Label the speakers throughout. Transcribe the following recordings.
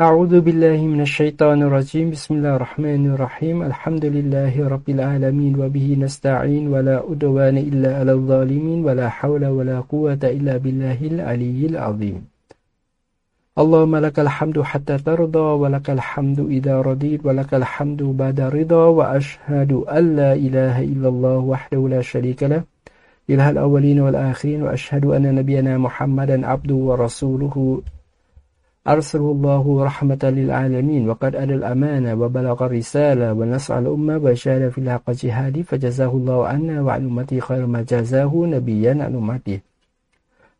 Speaker 1: أعوذ بالله من الشيطان الرجيم. بسم الله الرحمن الرحيم. الحمد لله رب العالمين وبه نستعين ولا أدوان إلا على الظالمين ولا حول ولا قوة إلا بالله العلي العظيم. اللهم لك الحمد حتى ترضى ولك الحمد إذا رضيت ولك الحمد بعد رضا وأشهد أن لا إله إلا الله وحده لا شريك له إله الأولين والآخرين وأشهد أن نبينا محمدا عبده ورسوله. أرسله الله رحمة للعالمين وقد أدى الأمانة وبلغ الرسالة ونصر الأمة وشاد في الحق جهادي فجزاه الله عنا وعن أمته خير ما جزاه نبيا عن أمته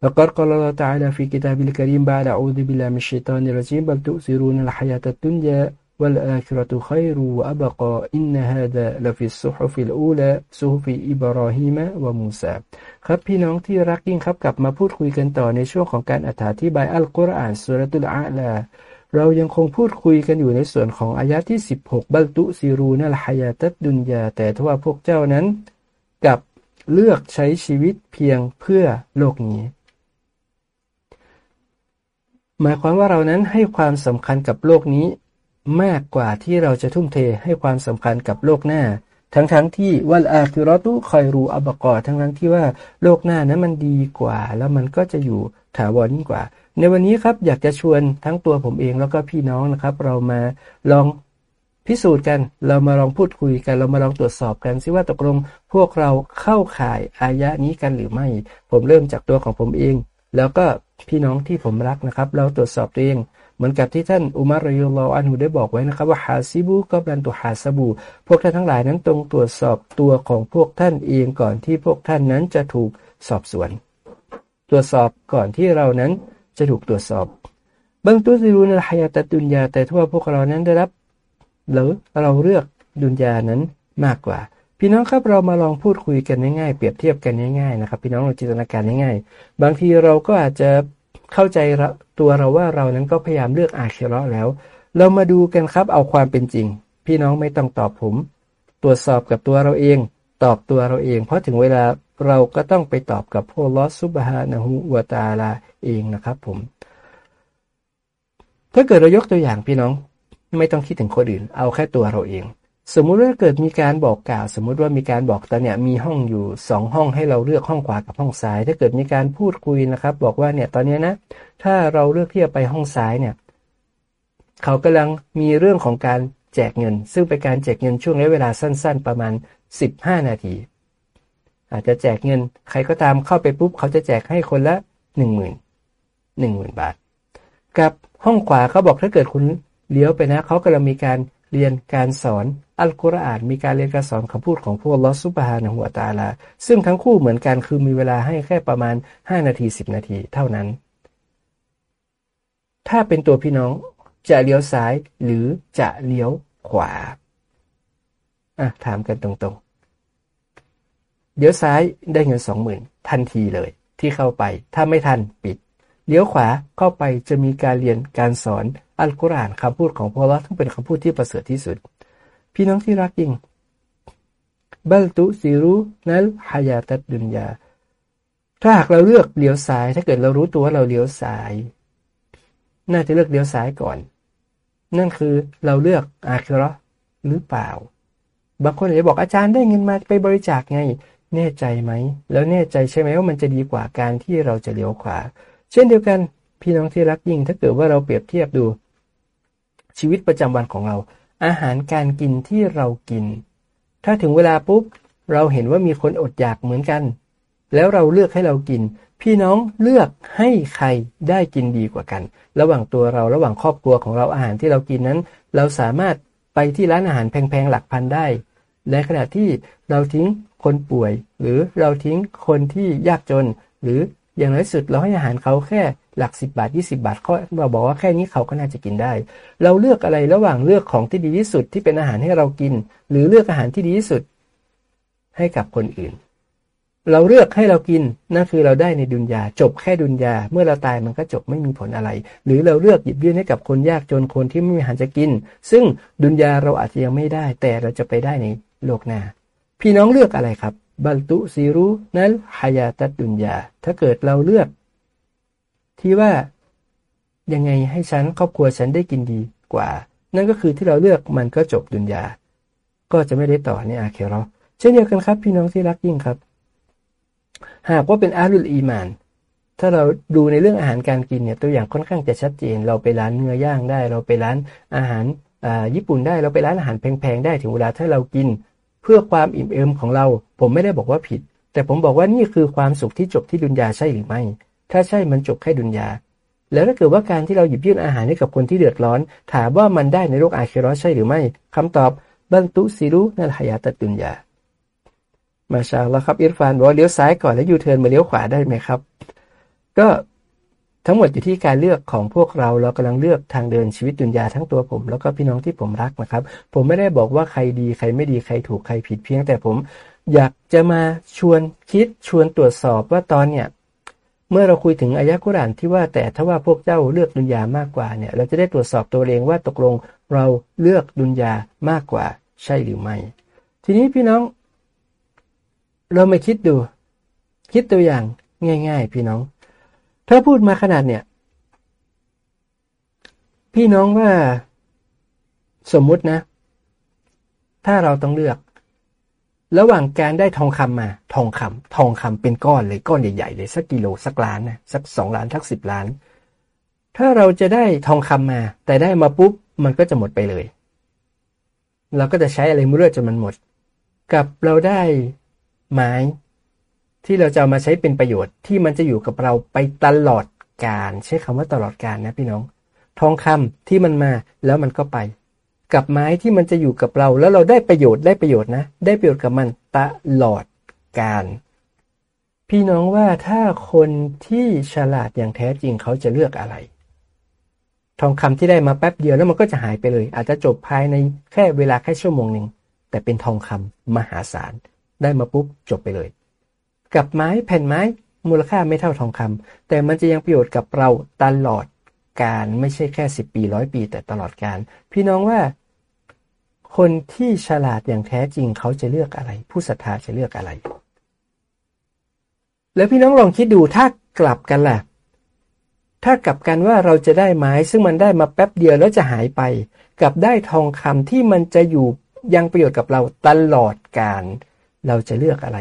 Speaker 1: وقد قال الله تعالى في كتابه الكريم بعد أعوذ بالله من الشيطان الرجيم بل تؤثرون الحياة الدنيا والآخرة خير وأبقى إن هذا لفي الصحف الأولى صحف إبراهيم وموسى. ครับพี่น้องที่รักยิ่งครับกลับมาพูดคุยกันต่อในช่วงของการอธิบายอัลกุรอานสุรตุลอาลาเรายังคงพูดคุยกันอยู่ในส่วนของอายะที่ 16 บัลตุซิรูนัลฮายาตัดดุนยา แต่ทว่าพวกเจ้านั้นกับเลือกใช้ชีวิตเพียงเพื่อโลกนี้ หมายความว่าเรานั้นให้ความสำคัญกับโลกนี้ มากกว่าที่เราจะทุ่มเทให้ความสำคัญกับโลกหน้า ทั้งๆทที่วัลอาคิรอตุคอยรูอับกอทั้งทั้งที่ว่าโลกหน้านั้นมันดีกว่า แล้วมันก็จะอยู่ถาวรยิ่งกว่า ในวันนี้ครับอยากจะชวนทั้งตัวผมเองแล้วก็พี่น้องนะครับ เรามาลองพิสูจน์กัน เรามาลองพูดคุยกัน เรามาลองตรวจสอบกันซิว่าตกลงพวกเราเข้าข่ายอายะนี้กันหรือไม่ ผมเริ่มจากตัวของผมเอง แล้วก็พี่น้องที่ผมรักนะครับ เราตรวจสอบตัวเอง เหมือนกับที่ท่านอุมารรยุลลออันหูได้บอกไว้นะครับว่าฮาซิบูก็บันตุฮาซบู พวกท่านทั้งหลายนั้นตรงตรวจสอบตัวของพวกท่านเองก่อนที่พวกท่านนั้นจะถูกสอบสวน ตรวจสอบก่อนที่เรานั้นจะถูกตรวจสอบบางตัวซิรูนฮายาตดุนยาแต่ทั่วพวกเรานั้นได้รับหรือเราเลือกดุนยานั้นมากกว่า พี่น้องครับเรามาลองพูดคุยกันง่ายๆเปรียบเทียบกันง่ายๆนะครับ พี่น้องเราจินตนาการง่ายๆ บางทีเราก็อาจจะ เข้าใจตัวเราว่าเรานั้นก็พยายามเลือกอาคิเราะแล้ว เรามาดูกันครับเอาความเป็นจริง พี่น้องไม่ต้องตอบผม ตรวจสอบกับตัวเราเอง ตอบตัวเราเอง เพราะถึงเวลาเราก็ต้องไปตอบกับพวกลอสุบฮานะฮูวาตาลาเองนะครับผม ถ้าเกิดเรายกตัวอย่างพี่น้องไม่ต้องคิดถึงคนอื่น เอาแค่ตัวเราเอง สมมุติว่าเกิดมีการบอกกล่าว สมมุติว่ามีการบอกตอนเนี้ยมีห้องอยู่สองห้องให้เราเลือกห้องขวากับห้องซ้าย ถ้าเกิดมีการพูดคุยนะครับ บอกว่าเนี่ยตอนนี้นะ ถ้าเราเลือกที่จะไปห้องซ้ายเนี่ย เขากำลังมีเรื่องของการแจกเงิน ซึ่งเป็นการแจกเงินช่วงระยะเวลาสั้น ๆ ประมาณ 15 นาที อาจจะแจกเงิน ใครก็ตามเข้าไปปุ๊บ เขาจะแจกให้คนละ 1 0 0 0 0 1 0,000 บาท กับห้องขวาเขาบอกถ้าเกิดคุณเลี้ยวไปนะ เขากำลังมีการเรียนการสอน อัลกุรอานมีการเรียนการสอนคำพูดของพวกลอสุบฮานะหัวตาลา ซึ่งทั้งคู่เหมือนกันคือมีเวลาให้แค่ประมาณ 5 นาที 10 นาทีเท่านั้น ถ้าเป็นตัวพี่น้องจะเลี้ยวซ้ายหรือจะเลี้ยวขวาอะถามกันตรงๆ เลี้ยวซ้ายได้เงินสองหมื่นทันทีเลยที่เข้าไป ถ้าไม่ทันปิด เลี้ยวขวาเข้าไปจะมีการเรียนการสอนอัลกุรอานคำพูดของพระลอทั้งเป็นคำพูดที่ประเสริฐที่สุด พี่น้องที่รักยิ่งบัลตุซิรุนัลฮายาตัดดุนยา ถ้าหากเราเลือกเลี้ยวซ้าย ถ้าเกิดเรารู้ตัวว่าเราเลี้ยวซ้าย น่าจะเลือกเลี้ยวซ้ายก่อน นั่นคือเราเลือกอาคิรอหรือเปล่า บางคนอาจจะบอกอาจารย์ได้เงินมาไปบริจาคไง แน่ใจไหม แล้วแน่ใจใช่ไหมว่ามันจะดีกว่าการที่เราจะเลี้ยวขวา เช่นเดียวกันพี่น้องที่รักยิ่ง ถ้าเกิดว่าเราเปรียบเทียบดู ชีวิตประจำวันของเรา อาหารการกินที่เรากิน ถ้าถึงเวลาปุ๊บ เราเห็นว่ามีคนอดอยากเหมือนกัน แล้วเราเลือกให้เรากิน พี่น้องเลือกให้ใครได้กินดีกว่ากัน ระหว่างตัวเราระหว่างครอบครัวของเราอาหารที่เรากินนั้น เราสามารถไปที่ร้านอาหารแพงๆหลักพันได้ ในขณะที่เราทิ้งคนป่วย หรือเราทิ้งคนที่ยากจน หรือ อย่างน้อยสุดเราให้อาหารเขาแค่หลักสิบบาทยี่สิบาทเขาเราบอกว่าแค่นี้เขาก็น่าจะกินได้ เราเลือกอะไรระหว่างเลือกของที่ดีที่สุดที่เป็นอาหารให้เรากิน หรือเลือกอาหารที่ดีที่สุด ให้กับคนอื่น เราเลือกให้เรากินนั่นคือเราได้ในดุนยาจบแค่ดุนยาเมื่อเราตายมันก็จบไม่มีผลอะไร หรือเราเลือกหยิบยื่นให้กับคนยากจนคนที่ไม่มีอาหารจะกิน ซึ่งดุนยาเราอาจจะยังไม่ได้ แต่เราจะไปได้ในโลกหน้าพี่น้องเลือกอะไรครับ บัลตุซีรุนัลฮายาตัดดุนยา ถ้าเกิดเราเลือก ที่ว่ายังไงให้ฉันครอบครัวฉันได้กินดีกว่า นั่นก็คือที่เราเลือกมันก็จบดุนยา ก็จะไม่ได้ต่อในอาเคโรเช่นเดียวกันครับ พี่น้องที่รักยิ่งครับ หากว่าเป็นอาลุลอีมาน ถ้าเราดูในเรื่องอาหารการกินเนี่ยตัวอย่างค่อนข้างจะชัดเจน เราไปร้านเนื้อย่างได้ เราไปร้านอาหารญี่ปุ่นได้ เราไปร้านอาหารแพงๆได้ถึงเวลาถ้าเรากิน พื่อความอิ่มเอิมของเรา ผมไม่ได้บอกว่าผิด แต่ผมบอกว่านี่คือความสุขที่จบที่ดุนยาใช่หรือไม่ ถ้าใช่มันจบแค่ดุนยา แล้วถ้าเกิดว่าการที่เราหยิบยื่นอาหารให้กับคนที่เดือดร้อน ถามว่ามันได้ในโลกอาเคิรใช่หรือไม่คำตอบบันตุซิรุนั่นหายาตดุนยา มาชาแล้วครับอิรฟานบอกเลี้ยวซ้ายก่อนแล้วยูเทิร์นมาเลี้ยวขวาได้ไหมครับ ก็ ทั้งหมดอยู่ที่การเลือกของพวกเราเรากำลังเลือกทางเดินชีวิตดุนยาทั้งตัวผม แล้วก็พี่น้องที่ผมรักนะครับ ผมไม่ได้บอกว่าใครดีใครไม่ดีใครถูกใครผิดเพียงแต่ผมอยากจะมาชวนคิดชวนตรวจสอบว่าตอนเนี่ยเมื่อเราคุยถึงอายะกุรานที่ว่าแต่ถ้าว่าพวกเจ้าเลือกดุนยามากกว่าเนี่ย เราจะได้ตรวจสอบตัวเองว่าตกลงเราเลือกดุนยามากกว่า ใช่หรือไม่ ทีนี้พี่น้อง เรามาคิดดู คิดตัวอย่างง่าย ๆ พี่น้อง ถ้าพูดมาขนาดเนี่ย พี่น้องว่าสมมุตินะ ถ้าเราต้องเลือก ระหว่างการได้ทองคำมา ทองคำทองคำเป็นก้อนเลยก้อนใหญ่ๆเลยสักกิโลสักล้านนะสักสองล้านสักสิบล้าน ถ้าเราจะได้ทองคำมา แต่ได้มาปุ๊บมันก็จะหมดไปเลย เราก็จะใช้อะไรเมื่อจนมันหมด กับเราได้ไม้ ที่เราจะามาใช้เป็นประโยชน์ที่มันจะอยู่กับเราไปตลอดการใช้คำว่าตลอดการนะพี่น้อง ทองคำที่มันมาแล้วมันก็ไป กับไม้ที่มันจะอยู่กับเราแล้วเราได้ประโยชน์ได้ประโยชน์นะ ได้ประโยชน์กับมันตลอดการ พี่น้องว่าถ้าคนที่ฉลาดอย่างแท้จริงเขาจะเลือกอะไร ทองคำที่ได้มาแป๊บเดียวแล้วมันก็จะหายไปเลย อาจจะจบภายในแค่เวลาแค่ชั่วโมงหนึ่งแต่เป็นทองคำมหาศาลได้มาปุ๊บจบไปเลย กับไม้แผ่นไม้มูลค่าไม่เท่าทองคำแต่มันจะยังประโยชน์กับเราตลอดการไม่ใช่แค่สิบปีร้อยปี แต่ตลอดการ พี่น้องว่า คนที่ฉลาดอย่างแท้จริงเขาจะเลือกอะไร ผู้ศรัทธาจะเลือกอะไร แล้วพี่น้องลองคิดดูถ้ากลับกันล่ะ ถ้ากลับกันว่าเราจะได้ไม้ ซึ่งมันได้มาแป๊บเดียวแล้วจะหายไป กับได้ทองคำที่มันจะอยู่ยังประโยชน์กับเราตลอดการ เราจะเลือกอะไร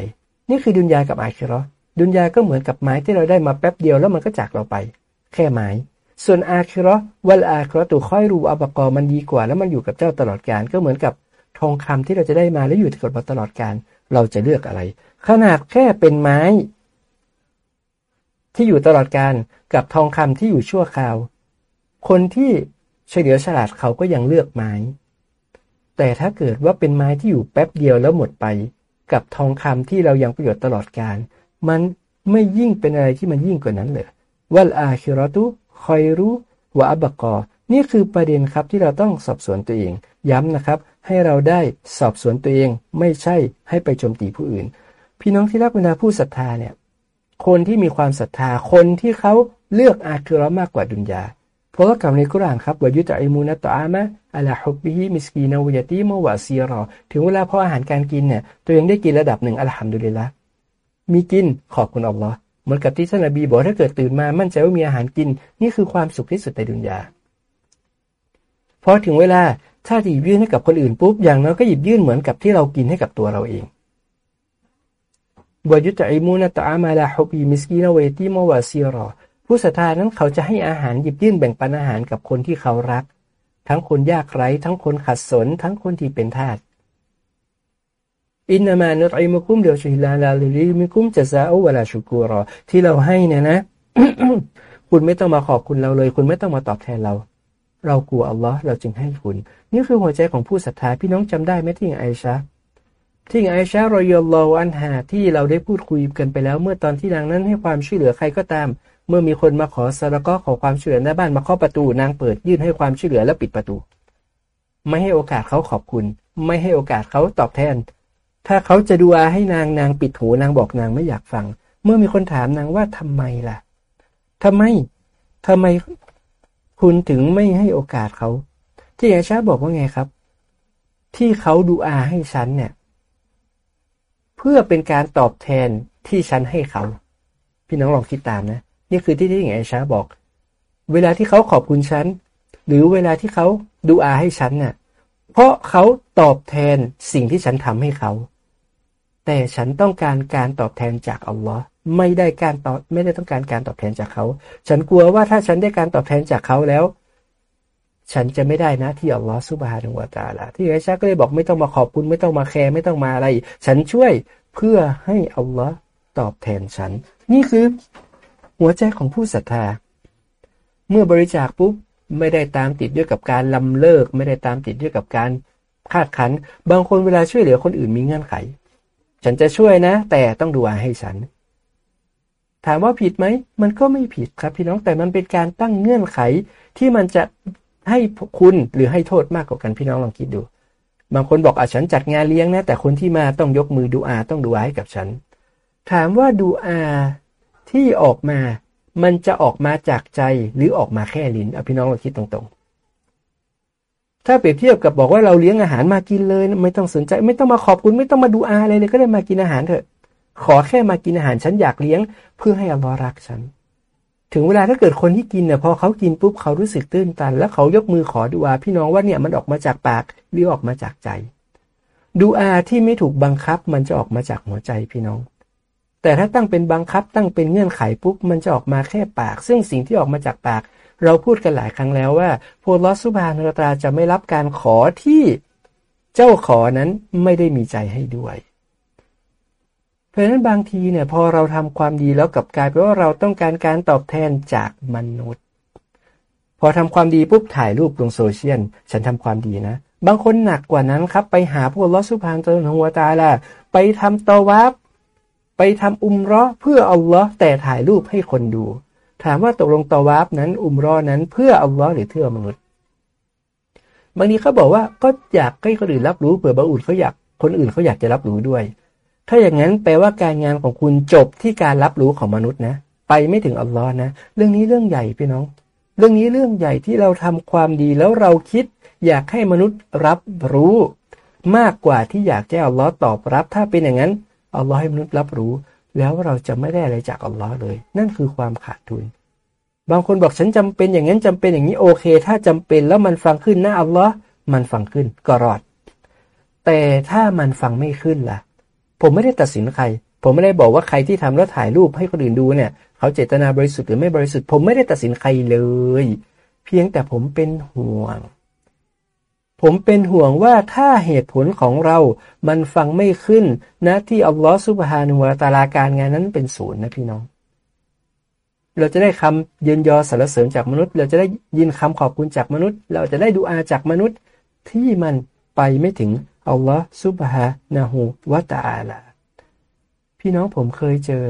Speaker 1: นี่คือดุนยากับอาคิรอดุนยาก็เหมือนกับไม้ที่เราได้มาแป๊บเดียวแล้วมันก็จากเราไป แค่ไม้ ส่วนอาคิรอวัลอาคิรอตุค่อยรูอับกอมันดีกว่า แล้วมันอยู่กับเจ้าตลอดการก็เหมือนกับทองคำที่เราจะได้มาแล้วอยู่กับเราตลอดการเราจะเลือกอะไร ขนาดแค่เป็นไม้ ที่อยู่ตลอดการกับทองคำที่อยู่ชั่วคราว คนที่เฉลียวฉลาดเขาก็ยังเลือกไม้ แต่ถ้าเกิดว่าเป็นไม้ที่อยู่แป๊บเดียวแล้วหมดไป กับทองคำที่เรายังประโยชน์ตลอดการ มันไม่ยิ่งเป็นอะไรที่มันยิ่งกว่านั้นเลยวัลอาคิรอตุคอยรู้วะอับกอ นี่คือประเด็นครับที่เราต้องสอบสวนตัวเอง ย้ำนะครับ ให้เราได้สอบสวนตัวเองไม่ใช่ให้ไปโจมตีผู้อื่น พี่น้องที่รักเวลาผู้ศรัทธาเนี่ยคนที่มีความศรัทธาคนที่เขาเลือกอาคิเราะฮ์มากกว่าดุนยา พราะว่ากับในกุรานครับวายุตอิมูนัตตอามะอัลาฮุบบิฮิมิสกีนาวยตีมวะซีรอถึงเวลาพออาหารการกินเนี่ยตัวเองได้กินระดับหนึ่งالحمد للهมีกินขอบคุณอัลลอฮ์เหมือนกับที่ท่านนบีบอกถ้าเกิดตื่นมามั่นใจว่ามีอาหารกิน นี่คือความสุขที่สุดในดุนยาพอถึงเวลาถ้าหยิบยื่นให้กับคนอื่นปุ๊บอย่างน้อยก็หยิบยื่นเหมือนกับที่เรากินให้กับตัวเราเองويطعمون الطعام على حبه مسكينا ويتيما وأسيرا ผู้ศรัทธานั้นเขาจะให้อาหารหยิบยื่นแบ่งปันอาหารกับคนที่เขารัก ทั้งคนยากไร้ทั้งคนขัดสน ทั้งคนที่เป็นทาสอินนามานุอิมุคุมเดียวชิลาลาลิมิคุมจะซาอวลาชุกูรอ ที่เราให้เนี่ยนะ คุณไม่ต้องมาขอบคุณเราเลย คุณไม่ต้องมาตอบแทนเรา เรากลัวอัลลอฮ์เราจึงให้คุณ นี่คือหัวใจของผู้ศรัทธาพี่น้องจำได้ไหมที่ไอชาที่ไอชารอยลลออันหาที่เราได้พูดคุยกันไปแล้ว เมื่อตอนที่นางนั้นให้ความช่วยเหลือใครก็ตาม เมื่อมีคนมาขอสารก็ขอความช่วยเหลือหน้าบ้านมาเคาะประตูนางเปิดยื่นให้ความช่วยเหลือแล้วปิดประตู ไม่ให้โอกาสเขาขอบคุณ ไม่ให้โอกาสเขาตอบแทน ถ้าเขาจะดูอาให้นางนางปิดหูนางบอกนางไม่อยากฟัง เมื่อมีคนถามนางว่าทำไมล่ะทำไมทำไมคุณถึงไม่ให้โอกาสเขา ที่อาชาบอกว่าไงครับ ที่เขาดูอาให้ฉันเนี่ย เพื่อเป็นการตอบแทนที่ฉันให้เขา พี่น้องลองคิดตามนะ นี่คือที่ที่อาชาบอก เวลาที่เขาขอบคุณฉัน หรือเวลาที่เขาดูอาให้ฉันน่ะ เพราะเขาตอบแทนสิ่งที่ฉันทำให้เขา แต่ฉันต้องการการตอบแทนจากอัลลอฮ์ไม่ได้การตอบไม่ได้ต้องการการตอบแทนจากเขา ฉันกลัวว่าถ้าฉันได้การตอบแทนจากเขาแล้ว ฉันจะไม่ได้นะที่อัลลอฮ์สุบฮานุวาตาละที่ไอชาก็เลยบอกไม่ต้องมาขอบคุณไม่ต้องมาแคร์ไม่ต้องมาอะไร ฉันช่วยเพื่อให้อัลลอฮ์ตอบแทนฉัน นี่คือ หัวใจของผู้ศรัทธา เมื่อบริจาคปุ๊บไม่ได้ตามติดด้วยกับการลำเลิก ไม่ได้ตามติดด้วยกับการคาดคัน บางคนเวลาช่วยเหลือคนอื่นมีเงื่อนไข ฉันจะช่วยนะ แต่ต้องดูอาให้ฉัน ถามว่าผิดไหม มันก็ไม่ผิดครับพี่น้องแต่มันเป็นการตั้งเงื่อนไขที่มันจะให้คุณหรือให้โทษมากกว่ากันพี่น้องลองคิดดู บางคนบอกอะฉันจัดงานเลี้ยงนะ แต่คนที่มาต้องยกมือดูอาต้องดูอาให้กับฉัน ถามว่าดูอา ที่ออกมามันจะออกมาจากใจหรือออกมาแค่ลิ้นเอาพี่น้องเราคิดตรงๆ ถ้าเปรียบเทียบกับบอกว่าเราเลี้ยงอาหารมากินเลย ไม่ต้องสนใจ ไม่ต้องมาขอบคุณ ไม่ต้องมาดูอาอะไรเลยก็ได้มากินอาหารเถอะ ขอแค่มากินอาหารฉันอยากเลี้ยง เพื่อให้อัลลอฮ์รักฉัน ถึงเวลาถ้าเกิดคนที่กินเนี่ยพอเขากินปุ๊บเขารู้สึกตื้นตัน แล้วเขายกมือขอดูอาพี่น้องว่าเนี่ยมันออกมาจากปากหรือออกมาจากใจดูอาที่ไม่ถูกบังคับมันจะออกมาจากหัวใจพี่น้อง แต่ถ้าตั้งเป็นบังคับตั้งเป็นเงื่อนไขปุ๊บมันจะออกมาแค่ปาก ซึ่งสิ่งที่ออกมาจากปาก เราพูดกันหลายครั้งแล้วว่าพลอสุบานตราจะไม่รับการขอที่เจ้าขอนั้นไม่ได้มีใจให้ด้วย เพราะฉะนั้นบางทีเนี่ยพอเราทำความดีแล้วกับกลายเป็นว่าเราต้องการการตอบแทนจากมนุษย์ พอทำความดีปุ๊บถ่ายรูปลงโซเชียลฉันทำความดีนะ บางคนหนักกว่านั้นครับ ไปหาพวกลอสุภานตนหัวตาละไปทำตวับ ไปทำอุมรอเพื่ออัลลอฮ์แต่ถ่ายรูปให้คนดู ถามว่าตกลงตอวาบนั้น อุมรอนั้นเพื่ออัลลอฮ์หรือเพื่อมนุษย์บางทีเขาบอกว่าก็อยากให้คนอื่นรับรู้เผื่อบางอุ่นเขาอยากคนอื่นเขาอยากจะรับรู้ด้วย ถ้าอย่างนั้นแปลว่าการงานของคุณจบที่การรับรู้ของมนุษย์นะ ไปไม่ถึงอัลลอฮ์นะ เรื่องนี้เรื่องใหญ่พี่น้อง เรื่องนี้เรื่องใหญ่ที่เราทำความดีแล้วเราคิด อยากให้มนุษย์รับรู้ มากกว่าที่อยากให้อัลลอฮ์ตอบรับ ถ้าเป็นอย่างนั้น อัลลอฮ์ให้มนุษย์รับรู้ แล้วเราจะไม่ได้อะไรจากอัลลอฮ์เลย นั่นคือความขาดทุน บางคนบอกฉันจำเป็นอย่างนั้นจำเป็นอย่างนี้โอเค ถ้าจำเป็นแล้วมันฟังขึ้นนะอัลลอฮ์มันฟังขึ้นก็รอด แต่ถ้ามันฟังไม่ขึ้นล่ะ ผมไม่ได้ตัดสินใคร ผมไม่ได้บอกว่าใครที่ทำแล้วถ่ายรูปให้คนอื่นดูเนี่ย เขาเจตนาบริสุทธิ์หรือไม่บริสุทธิ์ผมไม่ได้ตัดสินใครเลย เพียงแต่ผมเป็นห่วง ผมเป็นห่วงว่าถ้าเหตุผลของเรา มันฟังไม่ขึ้นนะที่อัลลอฮฺสุบฮานุวาตาลาการงานนั้นเป็นศูนย์นะพี่น้อง เราจะได้คำเยินยอสรรเสริญจากมนุษย์ เราจะได้ยินคำขอบคุณจากมนุษย์ เราจะได้ดูอาจากมนุษย์ที่มันไปไม่ถึงอัลลอฮฺสุบฮานาหูวาตาลา พี่น้องผมเคยเจอ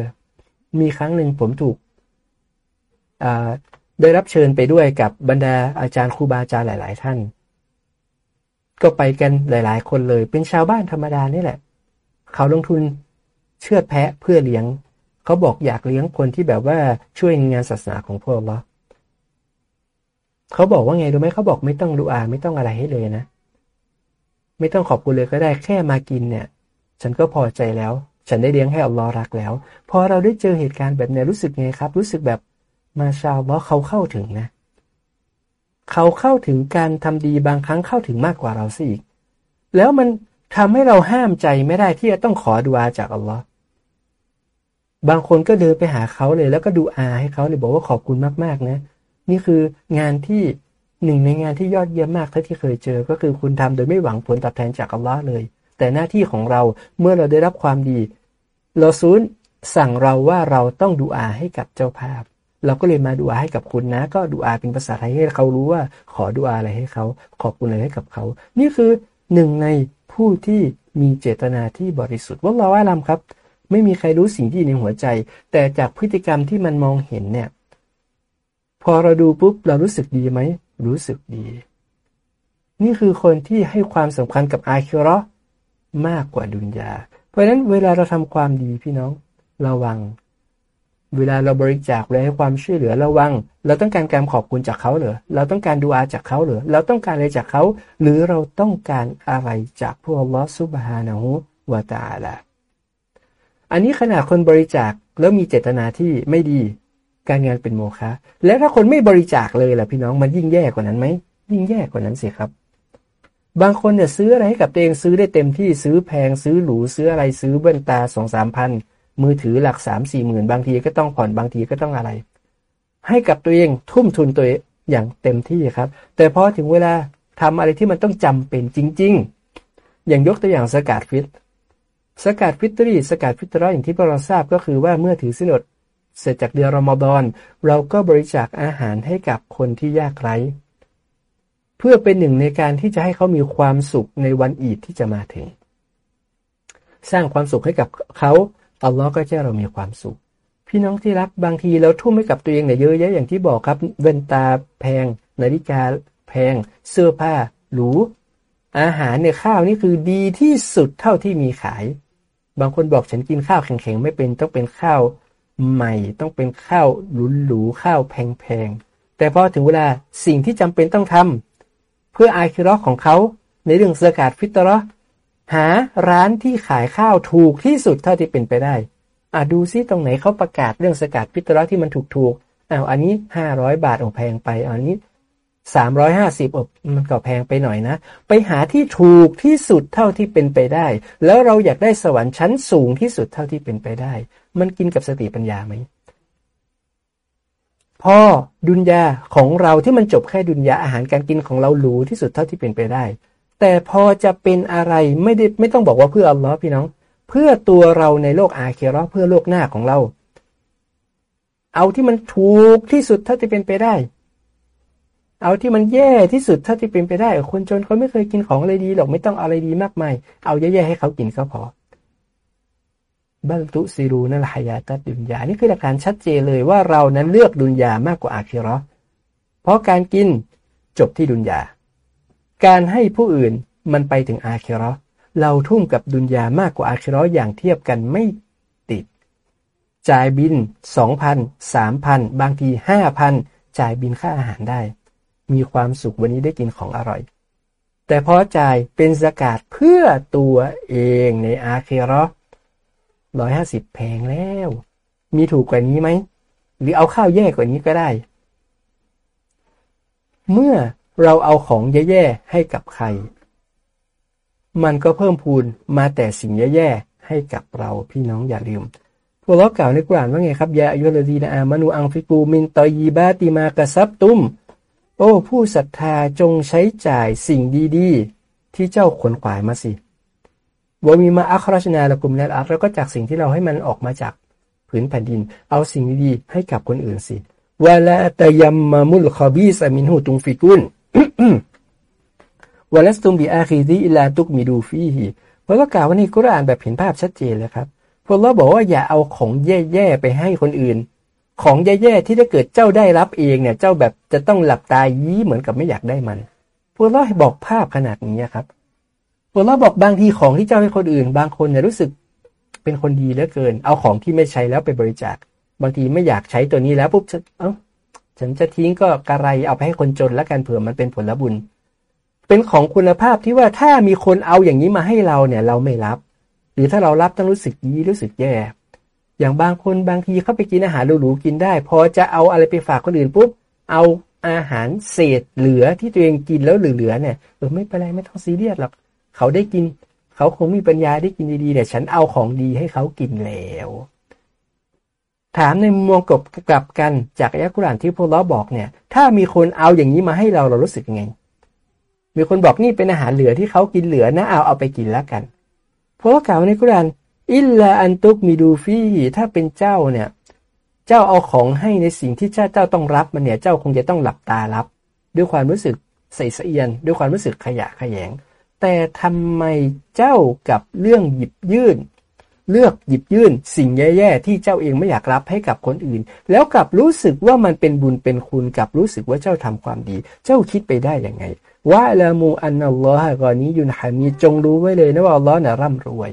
Speaker 1: มีครั้งหนึ่งผมถูกได้รับเชิญไปด้วยกับบรรดาอาจารย์ครูบาอาจารย์หลาย ๆ ท่าน ก็ไปกันหลาย ๆ คนเลย เป็นชาวบ้านธรรมดานี่แหละ เขาลงทุนเชือดแพะเพื่อเลี้ยง เขาบอกอยากเลี้ยงคนที่แบบว่าช่วยงานศาสนาของพวกเราเขาบอกว่าไงรู้ไหมเขาบอกไม่ต้องดูอาไม่ต้องอะไรให้เลยนะ ไม่ต้องขอบคุณเลยก็ได้แค่มากินเนี่ย ฉันก็พอใจแล้ว ฉันได้เลี้ยงให้อัลลอฮ์รักแล้ว พอเราได้เจอเหตุการณ์แบบนี้รู้สึกไงครับ รู้สึกแบบมาชาวล้อเขาเข้าถึงนะ เขาเข้าถึงการทำดีบางครั้งเข้าถึงมากกว่าเราสิอีก แล้วมันทำให้เราห้ามใจไม่ได้ที่จะต้องขอดุอาจากอัลลอฮ์บางคนก็เดินไปหาเขาเลย แล้วก็ดูอาให้เขาเลยบอกว่าขอบคุณมากๆนะ นี่คืองานที่หนึ่งในงานที่ยอดเยี่ยมมากที่เคยเจอ ก็คือคุณทำโดยไม่หวังผลตอบแทนจากอัลลอฮ์เลย แต่หน้าที่ของเราเมื่อเราได้รับความดีเราซูนสั่งเราว่าเราต้องดูอาให้กับเจ้าภาพ เราก็เลยมาดูอาให้กับคุณนะ ก็ดูอาเป็นภาษาไทยให้เขารู้ว่าขอดูอาอะไรให้เขาขอบคุณอะไรให้กับเขา นี่คือหนึ่งในผู้ที่มีเจตนาที่บริสุทธิ์ว่าเราว่าลำครับ ไม่มีใครรู้สิ่งที่ในหัวใจ แต่จากพฤติกรรมที่มันมองเห็นเนี่ย พอเราดูปุ๊บเรารู้สึกดีไหมรู้สึกดี นี่คือคนที่ให้ความสำคัญกับอาคิรอมากกว่าดุนยา เพราะฉะนั้นเวลาเราทำความดีพี่น้อง ระวัง เวลาเราบริจาคและให้ความช่วยเหลือระวัง เราต้องการการขอบคุณจากเขาเหรอเราต้องการดูอาจากเขาเหรอเราต้องการอะไรจากเขา หรือเราต้องการอะไรจากพวกลอสุบฮานะฮูวาตาละอันนี้ขนาดคนบริจาคแล้วมีเจตนาที่ไม่ดี การงานเป็นโมฆะและถ้าคนไม่บริจาคเลยล่ะพี่น้องมันยิ่งแย่กว่านั้นไหมยิ่งแย่กว่านั้นสิครับ บางคนเนี่ยซื้ออะไรให้กับตัวเองซื้อได้เต็มที่ซื้อแพงซื้อหรูซื้ออะไรซื้อเบิ้ลตาสองสามพัน มือถือหลักสามสี่หมื่นบางทีก็ต้องผ่อนบางทีก็ต้องอะไร ให้กับตัวเองทุ่มทุนตัวเองอย่างเต็มที่ครับ แต่พอถึงเวลาทำอะไรที่มันต้องจำเป็นจริง ๆ อย่างยกตัวอย่างสกาดฟิตสกาดฟิตรีสกาดฟิตรออย่างที่พวกเราทราบก็คือว่าเมื่อถือสินอดเสร็จจากเดือนรอมฎอนเราก็บริจาคอาหารให้กับคนที่ยากไร้เพื่อเป็นหนึ่งในการที่จะให้เขามีความสุขในวันอีดที่จะมาถึง สร้างความสุขให้กับเขา อัลลอฮ์ก็จะเรามีความสุข พี่น้องที่รักบางทีเราทุ่มให้กับตัวเองเนี่ยเยอะแยะอย่างที่บอกครับเวนตาแพง นาฬิกาแพง เสื้อผ้า หรู อาหารเนี่ยข้าวนี่คือดีที่สุดเท่าที่มีขาย บางคนบอกฉันกินข้าวแข็งๆไม่เป็นต้องเป็นข้าวใหม่ต้องเป็นข้าวหรูๆข้าวแพงๆแต่พอถึงเวลาสิ่งที่จำเป็นต้องทำเพื่ออาคิรอของเขา ในเรื่องเสกาดฟิตรอ หาร้านที่ขายข้าวถูกที่สุดเท่าที่เป็นไปได้ อะดูซิตรงไหนเขาประกาศเรื่องสกัดพิตรที่มันถูกๆอ้าวอันนี้ห้าร้อยบาทออกแพงไปอันนี้สามร้อยห้าสิบมันก็แพงไปหน่อยนะ ไปหาที่ถูกที่สุดเท่าที่เป็นไปได้ แล้วเราอยากได้สวรรค์ชั้นสูงที่สุดเท่าที่เป็นไปได้ มันกินกับสติปัญญาไหมพอดุนยาของเราที่มันจบแค่ดุนยาอาหารการกินของเราหรูที่สุดเท่าที่เป็นไปได้ แต่พอจะเป็นอะไรไม่ได้ไม่ต้องบอกว่าเพื่ออัลลอฮ์พี่น้อง เพื่อตัวเราในโลกอาเคราะเพื่อโลกหน้าของเรา เอาที่มันถูกที่สุดเท่าที่เป็นไปได้ เอาที่มันแย่ที่สุดเท่าที่เป็นไปได้ คนจนเขาไม่เคยกินของอะไรดีหรอกไม่ต้องอะไรดีมากมาย เอาแย่ๆให้เขากินก็พอบัลตุซิรูนั่นหายาตัดดุนยา นี่คือหลักฐานชัดเจนเลยว่าเรานั้นเลือกดุนยามากกว่าอาคิรอเพราะการกินจบที่ดุนยา การให้ผู้อื่นมันไปถึงอาคิรอเราทุ่มกับดุนยามากกว่าอาคิรออย่างเทียบกันไม่ติด จ่ายบินสองพันสามพันบางทีห้าพันจ่ายบินค่าอาหารได้ มีความสุขวันนี้ได้กินของอร่อย แต่พอจ่ายเป็นสกาดเพื่อตัวเองในอาเครอร้อยห้าสิบแพงแล้ว มีถูกกว่านี้ไหม หรือเอาข้าวแย่กว่านี้ก็ได้ เมื่อ เราเอาของแย่ๆให้กับใคร มันก็เพิ่มพูนมาแต่สิ่งแย่ๆให้กับเราพี่น้องอย่าลืมพวกเรากล่าวในกุรานว่าไงครับยาอายุลดีนะอามานูอังฟิกูมินตยีบาติมากระซับตุ้มโอ้ผู้ศรัทธาจงใช้จ่ายสิ่งดีๆ ที่เจ้าขนขวายมาสิวมีมาอัคราชนาละกุมแล้วอัแล้วก็จากสิ่งที่เราให้มันออกมาจากผืนแผ่นดิน เอาสิ่งดีๆให้กับคนอื่นสิวะละตยัมมามุลคอบีสมินหูตุงฟิกุน วลัสตุมบีอาคีดีอิลาตุกมีดูฟีฮีพระกล่าวว่านี่กุรอานแบบเห็นภาพชัดเจนเลยครับพวกเราบอกว่าอย่าเอาของแย่ๆไปให้คนอื่น ของแย่ๆที่ถ้าเกิดเจ้าได้รับเองเนี่ย เจ้าแบบจะต้องหลับตายี้เหมือนกับไม่อยากได้มันพวกเราบอกภาพขนาดนี้ครับพวกเราบอกบางทีของที่เจ้าให้คนอื่น บางคนเนี่ยรู้สึกเป็นคนดีเหลือเกิน เอาของที่ไม่ใช้แล้วไปบริจาค บางทีไม่อยากใช้ตัวนี้แล้วปุ๊บเอ้า ฉันจะทิ้งก็กระไรเอาไปให้คนจนแล้วกันเผื่อมันเป็นผลบุญ เป็นของคุณภาพที่ว่าถ้ามีคนเอาอย่างนี้มาให้เราเนี่ย เราไม่รับ หรือถ้าเรารับต้องรู้สึกยีรู้สึกแย่ อย่างบางคนบางทีเขาไปกินอาหารหรูๆกินได้ พอจะเอาอะไรไปฝากคนอื่นปุ๊บเอาอาหารเศษเหลือที่ตัวเองกินแล้วเหลือๆเนี่ยเออไม่เป็นไรไม่ต้องซีเรียสหรอกเขาได้กิน เขาคงมีปัญญาได้กินดีๆเนี่ยฉันเอาของดีให้เขากินแล้ว ถามในมุมมองกลับกลับกันจากอัยกุรานที่พวกเราบอกเนี่ย ถ้ามีคนเอาอย่างนี้มาให้เราเรารู้สึกยังไง มีคนบอกนี่เป็นอาหารเหลือที่เขากินเหลือนะเอาเอาไปกินแล้วกันเพราะว่ากล่าวในกุรานอิลลาอันตุกมีดูฟีถ้าเป็นเจ้าเนี่ย เจ้าเอาของให้ในสิ่งที่เจ้าเจ้าต้องรับมันเนี่ยเจ้าคงจะต้องหลับตารับ ด้วยความรู้สึกใส่เสียน ด้วยความรู้สึกขยะขยง แต่ทำไมเจ้ากับเรื่องหยิบยื่น เลือกหยิบยื่นสิ่งแย่ๆ ที่เจ้าเองไม่อยากรับให้กับคนอื่น แล้วกลับรู้สึกว่ามันเป็นบุญเป็นคุณกับรู้สึกว่าเจ้าทำความดี เจ้าคิดไปได้ยังไงว่าละมูอันนัลลอฮะกอนี้ยุนฮามีจงรู้ไว้เลยนะว่าอัลลอฮ์น่ะร่ำรวย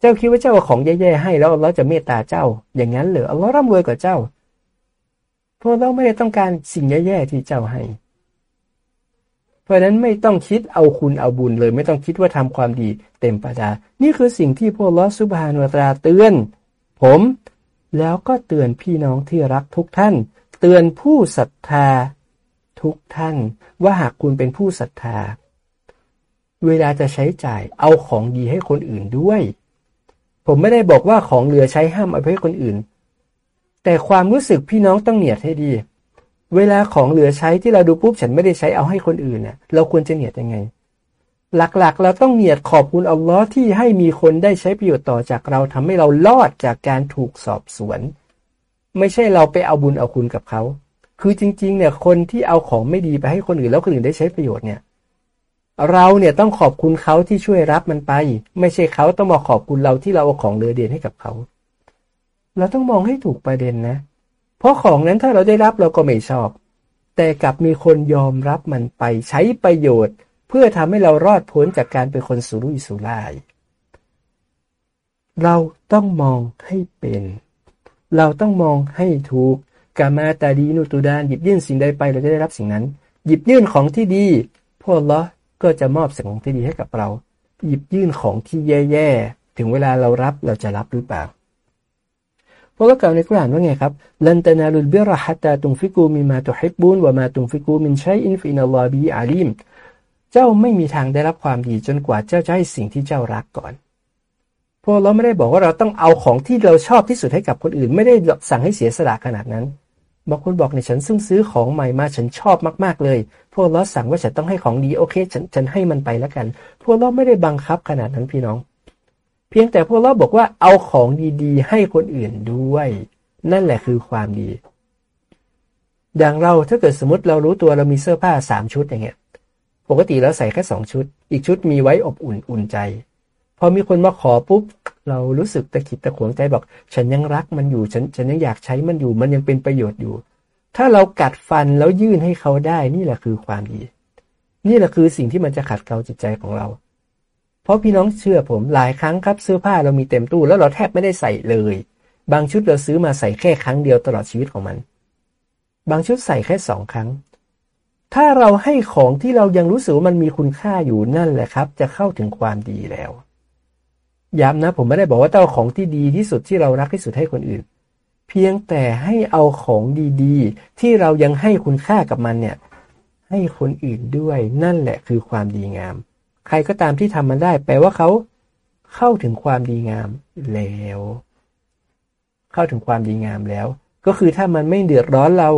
Speaker 1: เจ้าคิดว่าเจ้าของแย่ๆให้แล้วอัลลอฮ์จะเมตตาเจ้า อย่างนั้นเหรออัลลอฮ์ร่ำรวยกว่าเจ้าเพราะเราไม่ได้ต้องการสิ่งแย่ๆที่เจ้าให้ ราะนั้นไม่ต้องคิดเอาคุณเอาบุญเลย ไม่ต้องคิดว่าทำความดีเต็มประดา นี่คือสิ่งที่พวกลอสุบฮานุตราเตือน ผม แล้วก็เตือนพี่น้องที่รักทุกท่าน เตือนผู้ศรัทธาทุกท่าน ว่าหากคุณเป็นผู้ศรัทธา เวลาจะใช้จ่ายเอาของดีให้คนอื่นด้วย ผมไม่ได้บอกว่าของเหลือใช้ห้ามเอาไปให้คนอื่น แต่ความรู้สึกพี่น้องต้องเนียดให้ดี เวลาของเหลือใช้ที่เราดูปุ๊บฉันไม่ได้ใช้เอาให้คนอื่นเนี่ยเราควรจะเนียดยังไง หลักๆ เราต้องเนียดขอบคุณอัลลอฮ์ที่ให้มีคนได้ใช้ประโยชน์ต่อจากเราทำให้เราลอดจากการถูกสอบสวน ไม่ใช่เราไปเอาบุญเอาคุณกับเขา คือจริง ๆ เนี่ยคนที่เอาของไม่ดีไปให้คนอื่นแล้วคนอื่นได้ใช้ประโยชน์เนี่ยเราเนี่ยต้องขอบคุณเขาที่ช่วยรับมันไป ไม่ใช่เขาต้องมาขอบคุณเราที่เราเอาของเลือเดียนให้กับเขา เราต้องมองให้ถูกประเด็นนะ เพราะของนั้นถ้าเราได้รับเราก็ไม่ชอบ แต่กลับมีคนยอมรับมันไปใช้ประโยชน์ เพื่อทำให้เรารอดพ้นจากการเป็นคนสุรุ่ยสุร่าย เราต้องมองให้เป็น เราต้องมองให้ถูกกามาตาดีนุตุดานหยิบยื่นสิ่งใดไปเราจะได้รับสิ่งนั้น หยิบยื่นของที่ดีอัลลอฮ์ก็จะมอบสิ่งของที่ดีให้กับเรา หยิบยื่นของที่แย่ๆถึงเวลาเรารับเราจะรับหรือเปล่า พวกเรากล่าวในกุรานว่าไงครับลันตนาลุลบิรฮัตตาตุงฟิกูมิมาตุฮิบบุนวะมาตุงฟิกูมินชัยอินฟินัลลอบีอาลีมเจ้าไม่มีทางได้รับความดีจนกว่าเจ้าจะให้สิ่งที่เจ้ารักก่อนอัลลอฮ์ไม่ได้บอกว่าเราต้องเอาของที่เราชอบที่สุดให้กับคนอื่น ไม่ได้สั่งให้เสียสละขนาดนั้นบางคนบอกในฉันซึ่งซื้อของใหม่มาฉันชอบมาก ๆ เลย พวกเราสั่งว่าฉันต้องให้ของดีโอเค ฉันฉันให้มันไปแล้วกัน พวกเราไม่ได้บังคับขนาดนั้นพี่น้อง เพียงแต่พวกเราบอกว่าเอาของดีๆ ให้คนอื่นด้วย นั่นแหละคือความดีอย่างเราถ้าเกิดสมมติเรารู้ตัวเรามีเสื้อผ้าสามชุดอย่างเงี้ย ปกติแล้วใส่แค่สองชุด อีกชุดมีไว้อบอุ่นอุ่นใจ พอมีคนมาขอปุ๊บ เรารู้สึกตะขิดตะขวงใจบอก ฉันยังรักมันอยู่ฉันฉันยังอยากใช้มันอยู่ มันยังเป็นประโยชน์อยู่ ถ้าเรากัดฟันแล้วยื่นให้เขาได้นี่แหละคือความดี นี่แหละคือสิ่งที่มันจะขัดเกลาจิตใจของเรา เพราะพี่น้องเชื่อผมหลายครั้งครับเสื้อผ้าเรามีเต็มตู้แล้วเราแทบไม่ได้ใส่เลย บางชุดเราซื้อมาใส่แค่ครั้งเดียวตลอดชีวิตของมัน บางชุดใส่แค่สองครั้ง ถ้าเราให้ของที่เรายังรู้สึกมันมีคุณค่าอยู่นั่นแหละครับ จะเข้าถึงความดีแล้วย้ำนะผมไม่ได้บอกว่าต้องเอาของที่ดีที่สุดที่เรารักที่สุดให้คนอื่น เพียงแต่ให้เอาของดีๆ ที่เรายังให้คุณค่ากับมันเนี่ย ให้คนอื่นด้วยนั่นแหละคือความดีงาม ใครก็ตามที่ทำมันได้ แปลว่าเขาเข้าถึงความดีงามแล้ว เข้าถึงความดีงามแล้ว ก็คือถ้ามันไม่เดือดร้อนเรา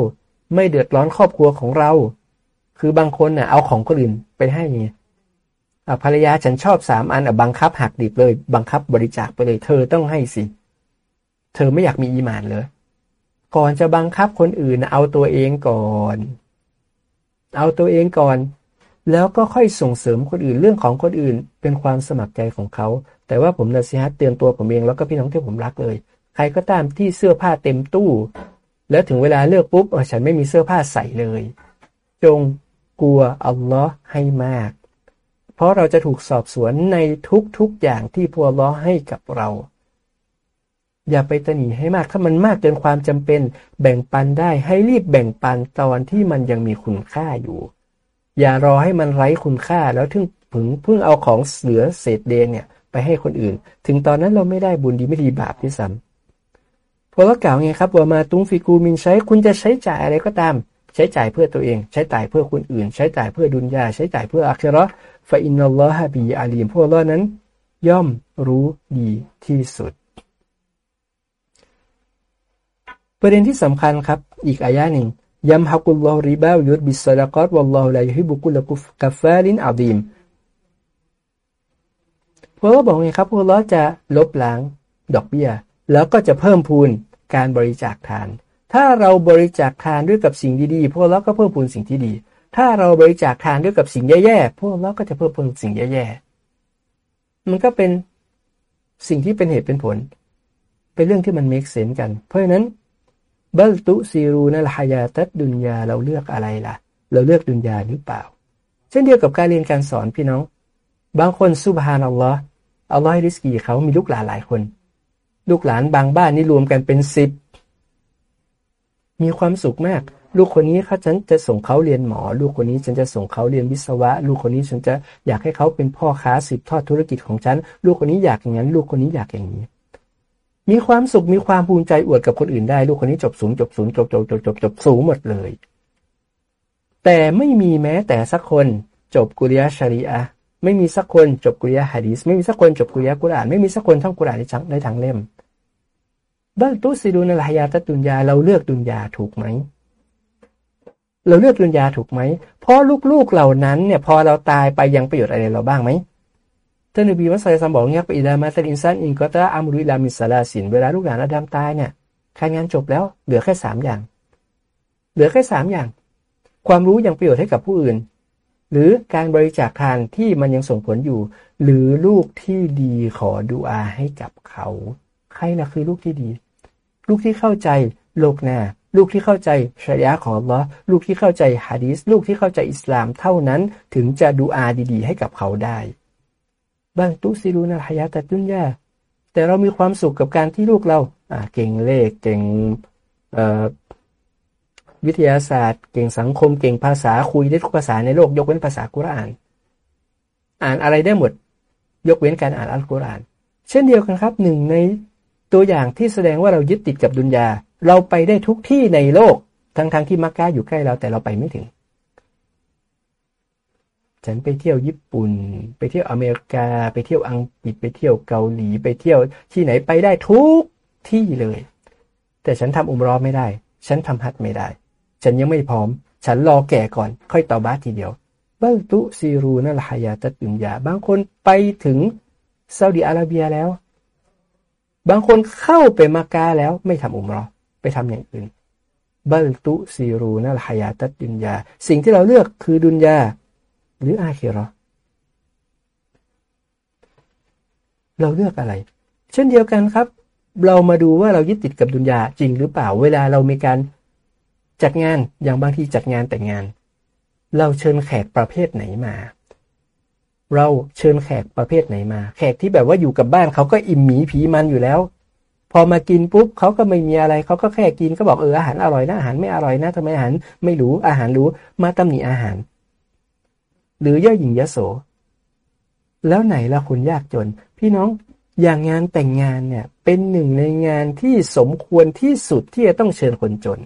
Speaker 1: ไม่เดือดร้อนครอบครัวของเรา คือบางคนเน่ะ เอาของคนอื่นไปให้เนี่ยภรรยาฉันชอบสามอันอบังคับหักดิบเลย บังคับบริจาคไปเลย เธอต้องให้สิ เธอไม่อยากมีอีมานเลย ก่อนจะบังคับคนอื่นเอาตัวเองก่อน เอาตัวเองก่อน แล้วก็ค่อยส่งเสริมคนอื่นเรื่องของคนอื่นเป็นความสมัครใจของเขา แต่ว่าผมนะสิฮัตเตือนตัวผมเองแล้วก็พี่น้องที่ผมรักเลย ใครก็ตามที่เสื้อผ้าเต็มตู้ แล้วถึงเวลาเลือกปุ๊บฉันไม่มีเสื้อผ้าใส่เลย จงกลัวอัลลอฮ์ให้มาก เพราะเราจะถูกสอบสวนในทุกๆอย่างที่พวกล้อให้กับเรา อย่าไปตนีให้มากถ้ามันมากเกินความจำเป็น แบ่งปันได้ให้รีบแบ่งปันตอนที่มันยังมีคุณค่าอยู่ อย่ารอให้มันไร้คุณค่าแล้วถึงผึงเพิ่งเอาของเหลือเศษเดนเนี่ยไปให้คนอื่น ถึงตอนนั้นเราไม่ได้บุญดีไม่ดีบาปที่ซ้ำพอเรากล่าวไงครับว่ามาตุงฟิกูมินใช้คุณจะใช้จ่ายอะไรก็ตาม ใช้จ่ายเพื่อตัวเอง ใช้จ่ายเพื่อคนอื่น ใช้จ่ายเพื่อดุนยา ใช้จ่ายเพื่ออัคราฟาอินนัลลอฮะบีอาลีมพวกเรานั้น ย่อมรู้ดีที่สุด ประเด็นที่สำคัญครับ อีกอายะหนึ่ง ยัมฮักุลลอฮ์ริบายุดบิสซาดกอตวัลลอฮุลายุฮิบุกุลกุฟกัฟฟาลินอาดีมพวกเราบอกไงครับพวกเราจะลบล้างดอกเบี้ย แล้วก็จะเพิ่มพูนการบริจาคทาน ถ้าเราบริจาคทานด้วยกับสิ่งดีๆ พวกเราก็เพิ่มพูนสิ่งที่ดี ถ้าเราบริจาคทานด้วยกับสิ่งแย่ๆ พวกเราก็จะเพิ่มพูนสิ่งแย่ๆ มันก็เป็นสิ่งที่เป็นเหตุเป็นผล เป็นเรื่องที่มันเมกเซนกัน เพราะฉะนั้น บัลตุซีรูนัลฮายาตัดดุนยาเราเลือกอะไรล่ะ เราเลือกดุนยาหรือเปล่า เช่นเดียวกับการเรียนการสอนพี่น้อง บางคนสุบฮานัลลอฮ์อัลลอฮ์ให้ริสกีเขามีลูกหลานหลายคน ลูกหลานบางบ้านนี่รวมกันเป็นสิบมีความสุขมาก ลูกคนนี้เขาฉันจะส่งเขาเรียนหมอ ลูกคนนี้ฉันจะส่งเขาเรียนวิศวะ ลูกคนนี้ฉันจะอยากให้เขาเป็นพ่อค้าสิบทอดธุรกิจของฉัน ลูกคนนี้อยากอย่างนั้น ลูกคนนี้อยากอย่างนี้ มีความสุขมีความภูมิใจอวดกับคนอื่นได้ ลูกคนนี้จบสูงจบสูงจบจบจบจบจบสูงหมดเลย แต่ไม่มีแม้แต่สักคนจบกุริยะชารีอะไม่มีสักคนจบกุริยะฮะดีสไม่มีสักคนจบกุริยะกุราน ไม่มีสักคนท่องกุรานในทั้งในทั้งเล่มบัลตุซิดูนลายาตตุนยาเราเลือกดุนยาถูกไหมเราเลือกดุนยาถูกไหมเพราะลูกๆเหล่านั้นเนี่ยพอเราตายไปยังประโยชน์อะไรเราบ้างไหม ท่านนบีมัสยิดบอกเนี่ยไปอิดามาตันอินซานอินก็ตาอัมรุอิลามิสลาสินเวลาลูกหลานอาดัมตายเนี่ยการงานจบแล้วเหลือแค่สามอย่าง เหลือแค่สามอย่าง ความรู้ยังประโยชน์ให้กับผู้อื่น หรือการบริจาคทานที่มันยังส่งผลอยู่ หรือลูกที่ดีขอดุอาให้กับเขา ใครนะคือลูกที่ดี ลูกที่เข้าใจโลกหน้าลูกที่เข้าใจชริยะของลอลูกที่เข้าใจฮะดีสลูกที่เข้าใจอิสลามเท่านั้นถึงจะดูอาดี ๆ ให้กับเขาได้ บางตุซิรูนะฮายาตตุนยาแต่เรามีความสุขกับการที่ลูกเราเก่งเลขเก่งวิทยาศาสตร์ เก่งสังคม เก่งภาษาคุยได้ทุกภาษาในโลกยกเว้นภาษากุรอาน อ่านอะไรได้หมด ยกเว้นการอ่านอัลกุรอาน เช่นเดียวกันครับหนึ่งในตัวอย่างที่แสดงว่าเรายึดติดกับดุนยา เราไปได้ทุกที่ในโลกทั้งๆทที่มักกะอยู่ใกล้เราแต่เราไปไม่ถึง ฉันไปเที่ยวญี่ปุ่น ไปเที่ยวอเมริกา ไปเที่ยวอังกฤษไปเที่ยวเกาหลีไปเที่ยวที่ไหนไปได้ทุกที่เลย แต่ฉันทำอุมรอไม่ได้ ฉันทำฮัทไม่ได้ ฉันยังไม่พร้อม ฉันรอแก่ก่อน ค่อยต่อบาทีเดียวบัลตุซีรูนัลฮายาตตุนยา บางคนไปถึงซาอุดิอาระเบียแล้ว บางคนเข้าไปมักกะแล้วไม่ทำอุมรอไปทำอย่างอื่นบัลตุซีรูนัลฮายาตัดดุนยา สิ่งที่เราเลือกคือดุนยา หรืออาคิรอเราเลือกอะไร เช่นเดียวกันครับ เรามาดูว่าเรายึดติดกับดุนยาจริงหรือเปล่า เวลาเรามีการจัดงานอย่างบางทีจัดงานแต่งงาน เราเชิญแขกประเภทไหนมา เราเชิญแขกประเภทไหนมา แขกที่แบบว่าอยู่กับบ้านเขาก็อิ่มหมีผีมันอยู่แล้ว พอมากินปุ๊บเขาก็ไม่มีอะไรเขาก็แค่กินก็บอกเอออาหารอร่อยนะอาหารไม่อร่อยนะทำไมอาหารไม่รู้อาหารรู้มาตำหนิอาหาร หรือย่อหญิงยโส แล้วไหนละคุณยากจน พี่น้องอย่างงานแต่งงานเนี่ย เป็นหนึ่งในงานที่สมควรที่สุดที่จะต้องเชิญคนจน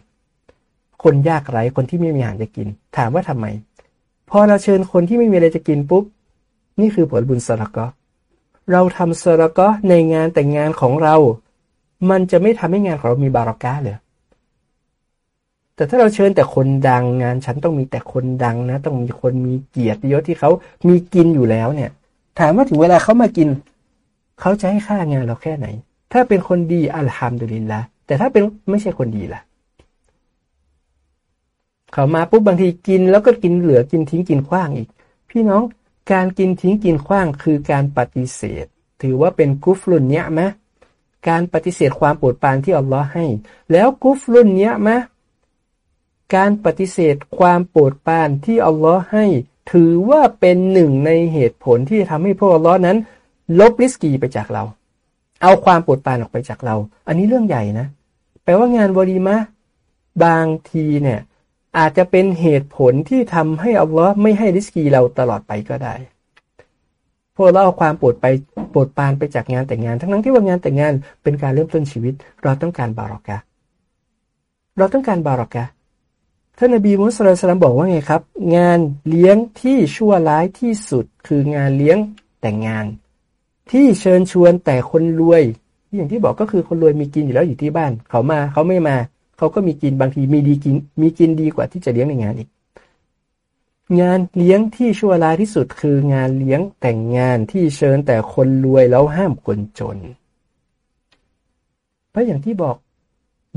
Speaker 1: คนยากไร้คนที่ไม่มีอาหารจะกิน ถามว่าทำไม พอเราเชิญคนที่ไม่มีอะไรจะกินปุ๊บ นี่คือผลบุญสระก็เราทำสระก็ในงานแต่งงานของเรา มันจะไม่ทำให้งานของเรามีบารากาเลย แต่ถ้าเราเชิญแต่คนดังงาน ฉันต้องมีแต่คนดังนะ ต้องมีคนมีเกียรติยศที่เขามีกินอยู่แล้วเนี่ย ถามว่าถึงเวลาเขามากินเขาจะให้ค่างานเราแค่ไหน ถ้าเป็นคนดีอัลฮัมดุลิลละแต่ถ้าเป็นไม่ใช่คนดีล่ะเขามาปุ๊บบางทีกินแล้วก็กินเหลือกินทิ้งกินขว้างอีก พี่น้องการกินทิ้งกินขว้างคือการปฏิเสธ ถือว่าเป็นกุฟลุนเนี้ยไหมการปฏิเสธความโปรดปรานที่อัลลอฮ์ให้ แล้วกุฟรุนเนี้ยมะ การปฏิเสธความโปรดปรานที่อัลลอฮ์ให้ ถือว่าเป็นหนึ่งในเหตุผลที่ทำให้พวกอัลลอฮ์นั้น ลบริสกีไปจากเรา เอาความโปรดปรานออกไปจากเรา อันนี้เรื่องใหญ่นะ แปลว่างานวรีมะบางทีเนี่ยอาจจะเป็นเหตุผลที่ทำให้อัลลอฮ์ไม่ให้ริสกีเราตลอดไปก็ได้ พวกเราเอาความปวดไปปวดปานไปจากงานแต่งงาน ทั้งนั้นที่ว่างานแต่งงานเป็นการเริ่มต้นชีวิต เราต้องการบารอกะ เราต้องการบารอกะ ท่านนบีมุสลิมบอกว่าไงครับ งานเลี้ยงที่ชั่วร้ายที่สุดคืองานเลี้ยงแต่งงาน ที่เชิญชวนแต่คนรวย อย่างที่บอกก็คือคนรวยมีกินอยู่แล้วอยู่ที่บ้าน เขามาเขาไม่มา เขาก็มีกินบางทีมีดีกิน มีกินดีกว่าที่จะเลี้ยงในงานอีก งานเลี้ยงที่ชั่วร้ายที่สุดคืองานเลี้ยงแต่งงานที่เชิญแต่คนรวยแล้วห้ามคนจน เพราะอย่างที่บอก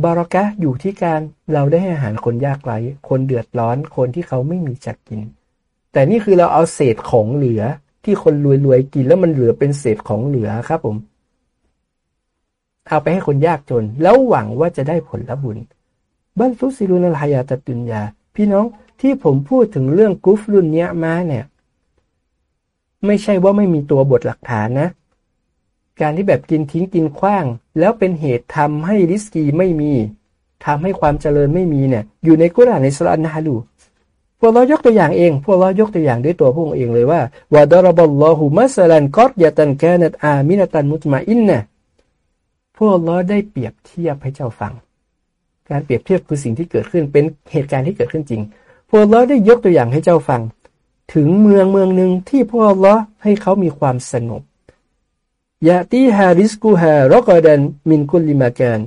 Speaker 1: บารากะอยู่ที่การเราได้ให้อาหารคนยากไร้ คนเดือดร้อน คนที่เขาไม่มีจักกิน แต่นี่คือเราเอาเศษของเหลือที่คนรวยๆกินแล้วมันเหลือเป็นเศษของเหลือครับผม เอาไปให้คนยากจน แล้วหวังว่าจะได้ผลบุญบัลฟุซิลุนลายาตตุนยา พี่น้องที่ผมพูดถึงเรื่องกุฟรุ่นเนี้ยมาเนี่ย ไม่ใช่ว่าไม่มีตัวบทหลักฐานนะ การที่แบบกินทิ้งกินขว้าง แล้วเป็นเหตุทำให้ริสกีไม่มีทำให้ความเจริญไม่มีเนี่ยอยู่ในกุรานในสุลานฮาลูพวกเรายกตัวอย่างเองพวกเรายกตัวอย่างด้วยตัวพวกเองเลยว่าวาดารบัลลอฮุมัสลันกอดยาตันแกนัตอามินตันมุตมาอินนะพวกล้อได้เปรียบเทียบให้เจ้าฟัง การเปรียบเทียบคือสิ่งที่เกิดขึ้นเป็นเหตุการณ์ที่เกิดขึ้นจริง พวกล้อได้ยกตัวอย่างให้เจ้าฟัง ถึงเมืองเมืองหนึ่งที่พวกล้อให้เขามีความสงบ ยะตีฮาริสกูฮารอกอดันมินคุลิมาการ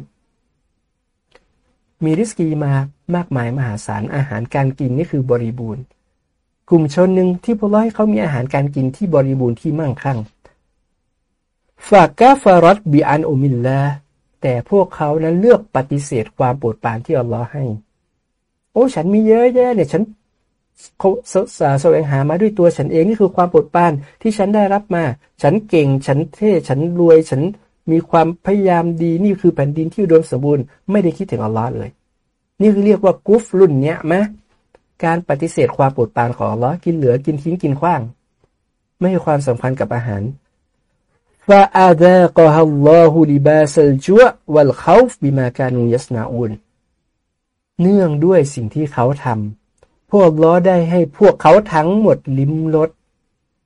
Speaker 1: มีริสกีมามากมายมหาศาลอาหารการกินนี่คือบริบูรณ์ กลุ่มชนหนึ่งที่พลอให้เขามีอาหารการกินที่บริบูรณ์ที่มั่งคั่งฝากกาฟารอตบีอันโอมิลลาแต่พวกเขานั้นเลือกปฏิเสธความโปรดปรานที่อัลลอฮ์ให้ โอ้ ฉันมีเยอะแยะเนี่ย ฉัน แสวงหามาด้วยตัวฉันเองนี่คือความปวดปานที่ฉันได้รับมา ฉันเก่ง ฉันเท่ ฉันรวย ฉันมีความพยายามดี นี่คือแผ่นดินที่อุดมสมบูรณ์ ไม่ได้คิดถึงอัลลอฮ์เลย นี่คือเรียกว่ากุฟรุ่นเนี้ยไหมการปฏิเสธความปวดปานของอัลลอฮ์กินเหลือ กินทิ้ง กินขว้าง ไม่ให้ความสำคัญกับอาหารฟาอาดะกอฮัลลอฮูลิบาสัลจัววัลเขาฟบิมาการุยัสนาอุนเนื่องด้วยสิ่งที่เขาทำ พวกล้อได้ให้พวกเขาทั้งหมดลิ้มรส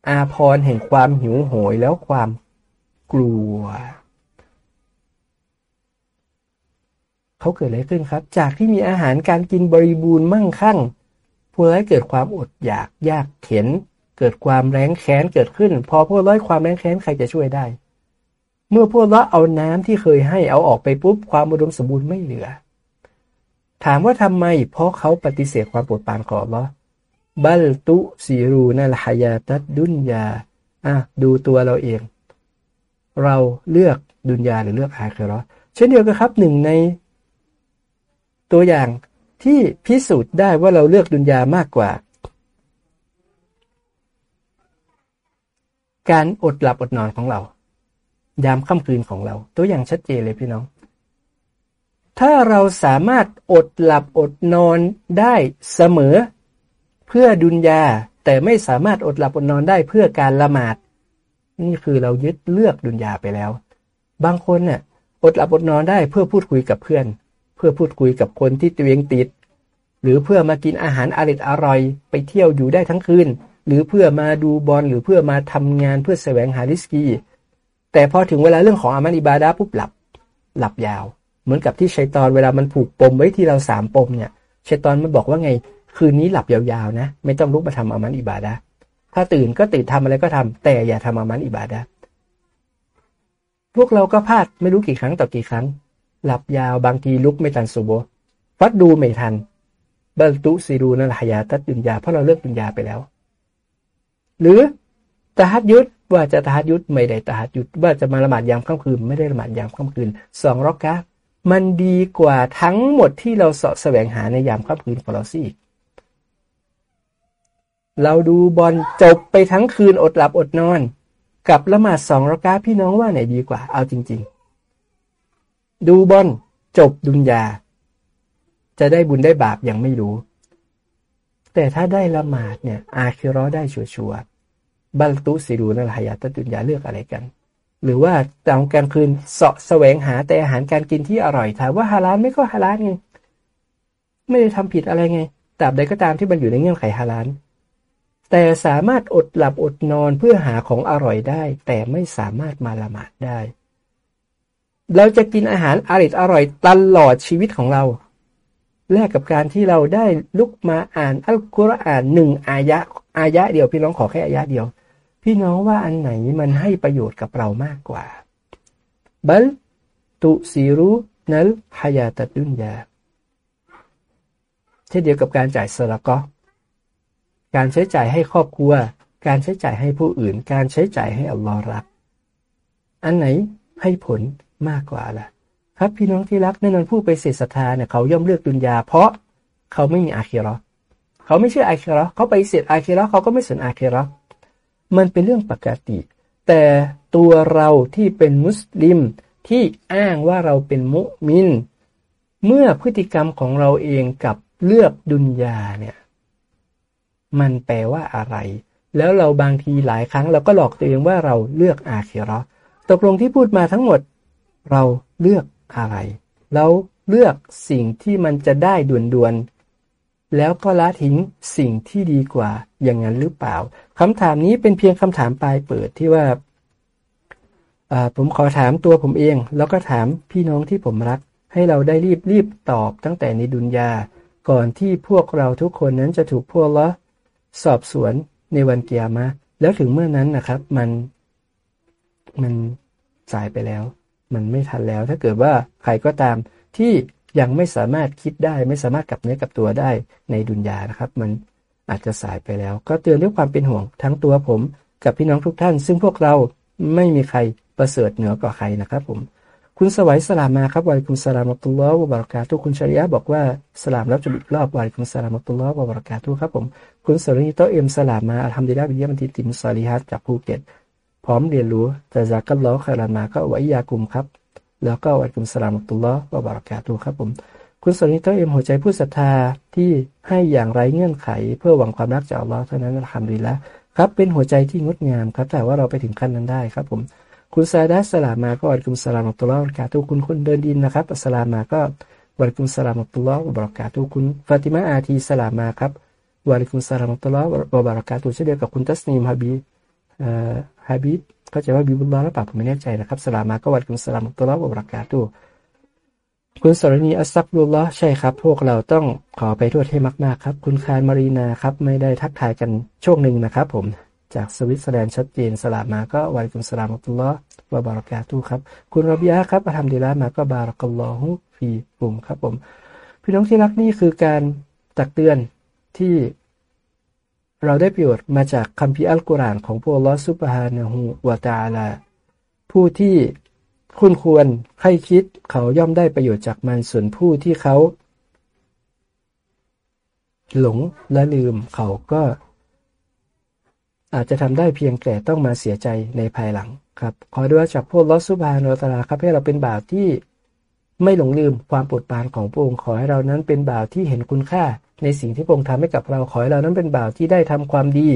Speaker 1: อาพรแห่งความหิวโหยแล้วความกลัว เขาเกิดอะไรขึ้นครับ จากที่มีอาหารการกินบริบูรณ์มั่งคั่งพวกร้ายเกิดความอดอยากยากเข็น เกิดความแรงแค้นเกิดขึ้น พอพวกร้อยความแรงแค้นใครจะช่วยได้ เมื่อพวกเราเอาน้ำที่เคยให้เอาออกไปปุ๊บความอุดมสมบูรณ์ไม่เหลือ ถามว่าทำไม เพราะเขาปฏิเสธความปวดปานของเราบัลตุสีรูนัลฮายาตัดดุนยาอะดูตัวเราเอง เราเลือกดุนยาหรือเลือกอาคือรอเช่นเดียวกันครับหนึ่งใน ตัวอย่างที่พิสูจน์ได้ว่าเราเลือกดุนยามากกว่า การอดหลับอดนอนของเรา ยามค่ำคืนของเรา ตัวอย่างชัดเจนเลยพี่น้อง ถ้าเราสามารถอดหลับอดนอนได้เสมอ เพื่อดุนยาแต่ไม่สามารถอดหลับอดนอนได้เพื่อการละหมาด นี่คือเรายึดเลือกดุนยาไปแล้ว บางคนเนี่ยอดหลับอดนอนได้เพื่อพูดคุยกับเพื่อน เพื่อพูดคุยกับคนที่ตัวเองติด หรือเพื่อมากินอาหารอร่อยอร่อยไปเที่ยวอยู่ได้ทั้งคืน หรือเพื่อมาดูบอลหรือเพื่อมาทำงานเพื่อแสวงหาริสกี แต่พอถึงเวลาเรื่องของอามันอิบาดาปุ๊บหลับ หลับยาว เหมือนกับที่ชัยตอนเวลามันผูกปมไว้ที่เราสามปมเนี่ยชัยตอนมันบอกว่าไง คืนนี้หลับยาวๆนะ ไม่ต้องลุกมาทำอามันอิบาดาถ้าตื่นก็ตื่นทำอะไรก็ทำแต่อย่าทำอามันอิบาดาพวกเราก็พลาดไม่รู้กี่ครั้งต่อกี่ครั้ง หลับยาวบางทีลุกไม่ทันสุโบฟัดดูไม่ทันบัลตุซีรูนัลฮยาตัดดุนยาเพราะเราเลิกดุนยาไปแล้ว หรือตาฮัดยุดว่าจะตาฮัดยุดไม่ได้ตาฮัดยุดว่าจะมาละหมาดยามค่ำคืนไม่ได้ละหมาดยามค่ำคืนสองรอกะ มันดีกว่าทั้งหมดที่เราสาะแสวงหาในยามค่ำคืนของเราสิเราดูบอลจบไปทั้งคืนอดหลับอดนอน กับละหมาดสองรอกะพี่น้องว่าไหนดีกว่า เอาจริง ๆ ดูบอลจบดุนยา จะได้บุญได้บาปยังไม่รู้ แต่ถ้าได้ละหมาดเนี่ย อาคิรอได้ชัวร์บัลตุสิรูนัลฮายาตตุนยาเลือกอะไรกัน หรือว่าตอนกลางคืนเสาะแสวงหาแต่อาหารการกินที่อร่อยถามว่าฮาลาลไม่ก็ฮาลาลไงไม่ได้ทำผิดอะไรไงตราบใดก็ตามที่มันอยู่ในเงื่อนไขฮาลาลแต่สามารถอดหลับอดนอนเพื่อหาของอร่อยได้ แต่ไม่สามารถมาละหมาดได้ เราจะกินอาหารอร่อยอร่อยตลอดชีวิตของเรา แลกกับการที่เราได้ลุกมาอ่านอัลกุรอานหนึ่งอายะอายะเดียวพี่น้องขอแค่อายะเดียว พี่น้องว่าอันไหนมันให้ประโยชน์กับเรามากกว่าบัลตุซีรุนัลฮายาตดุนยาเช่นเดียวกับการจ่ายสละก็การใช้จ่ายให้ครอบครัว การใช้จ่ายให้ผู้อื่น การใช้จ่ายให้อัลลอฮ์รัก อันไหนให้ผลมากกว่าล่ะ ครับพี่น้องที่รักแน่นอนผู้ไปเสศรัทธาเนี่ยเขาย่อมเลือกดุนยา เพราะเขาไม่มีอาคีรอเขาไม่เชื่ออาคีรอเขาไปเสดอาคีรอเขาก็ไม่สนอาคีรอ มันเป็นเรื่องปกติ แต่ตัวเราที่เป็นมุสลิมที่อ้างว่าเราเป็นมุมิน เมื่อพฤติกรรมของเราเองกับเลือกดุนยาเนี่ย มันแปลว่าอะไร แล้วเราบางทีหลายครั้งเราก็หลอกตัวเองว่าเราเลือกอาคีรอตกลงที่พูดมาทั้งหมด เราเลือกอะไรเราเลือกสิ่งที่มันจะได้ด่วน แล้วก็ละทิ้งสิ่งที่ดีกว่าอย่างนั้นหรือเปล่าคำถามนี้เป็นเพียงคำถามปลายเปิดที่ว่าผมขอถามตัวผมเอง แล้วก็ถามพี่น้องที่ผมรัก ให้เราได้รีบรีบตอบตั้งแต่ในดุนยา ก่อนที่พวกเราทุกคนนั้นจะถูกพวกละสอบสวนในวันเกียร์มาแล้วถึงเมื่อนั้นนะครับ มันมันสายไปแล้ว มันไม่ทันแล้ว ถ้าเกิดว่าใครก็ตามที่ ยังไม่สามารถคิดได้ ไม่สามารถกลับเนื้อกลับตัวได้ในดุนยานะครับ มันอาจจะสายไปแล้ว ก็เตือนด้วยความเป็นห่วงทั้งตัวผม กับพี่น้องทุกท่าน ซึ่งพวกเราไม่มีใครประเสริฐเหนือกว่าใครนะครับผม คุณสวัยสลามมาครับวายคุณสลามอัตุลลอฮ์วะบารักาตุคุณชริยะบอกว่าสลามรับจุบิรอบวายคุณสลามอัตุลลอฮ์วะบารักาตุครับผม คุณสริโตเอ็มสลามมาอัลฮัมดุลิลลาห์บิยมันติติมซาลิฮัตจากภูเก็ต พร้อมเรียนรู้แต่จากกัลลอฮ์คารามาก็ไวายากุมครับ แล้วก็วายคุณสลามอัตุลลอฮ์วะบารักาตุครับผม คุณสริโตเอ็มหัวใจผู้ศรัทธาที่ให้อย่างไรเงื่อนไข เพื่อหวังความรักจากอัลลอฮ์เท่านั้นอัลฮัมดุลิลละครับเป็นหัวใจที่งดงามครับแต่ว่าเราไปถึงขั้นนั้นได้ครับผมคุณซาดัสสลามาก็อัลกุมสลามอัตุลลอฮ์บารากาตุคุณคุณเดินดินนะครับสลามาก็วะลักุมสลามอัตุลลอฮ์บารากาตุคุณฟาติมาอาทีสลามาครับวะลักุมสลามอัตุลลอฮ์บารากาตุเช่นเดียวกับคุณตัสนีมฮาบีเอ่อฮาบี เข้าใจว่าบิบุลลอฮ์หรือเปล่าผมไม่แน่ใจนะครับสลามาก็วะลักุมสลามอัตุลลอฮ์บรากาตุคุณสรณีอัสซักบุลละใช่ครับ พวกเราต้องขอไปทวดให้มากๆครับ คุณคารมารีนาครับ ไม่ได้ทักทายกันช่วงหนึ่งนะครับ ผมจากสวิตเซอร์แลนด์ชัดเจนสลามาก็วันกุมสลามอัตุลลอฮ์วะบารักาตุครับ คุณรบียะครับทำดีล้วมาก็บารักัลลอฮุฟีปุ่มครับผม พี่น้องที่รักนี่คือการตักเตือนที่ เราได้ประโยชน์มาจากคัมภีร์อัลกุรอานของพวกลอสุบฮานะฮูวาตาลา ผู้ที่คุณควรให้คิดเขาย่อมได้ประโยชน์จากมันส่วนผู้ที่เขา หลงและลืมเขาก็ อาจจะทำได้เพียงแต่ต้องมาเสียใจในภายหลังครับ ขอด้วยจากพวกลอสุบานอตาลาครับให้เราเป็นบ่าวที่ไม่หลงลืมความโปรดปรานของพระองค์ขอให้เรานั้นเป็นบ่าวที่เห็นคุณค่า ในสิ่งที่พระองค์ทำให้กับเราขอให้เรานั้นเป็นบ่าวที่ได้ทำความดี